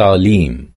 التعليم.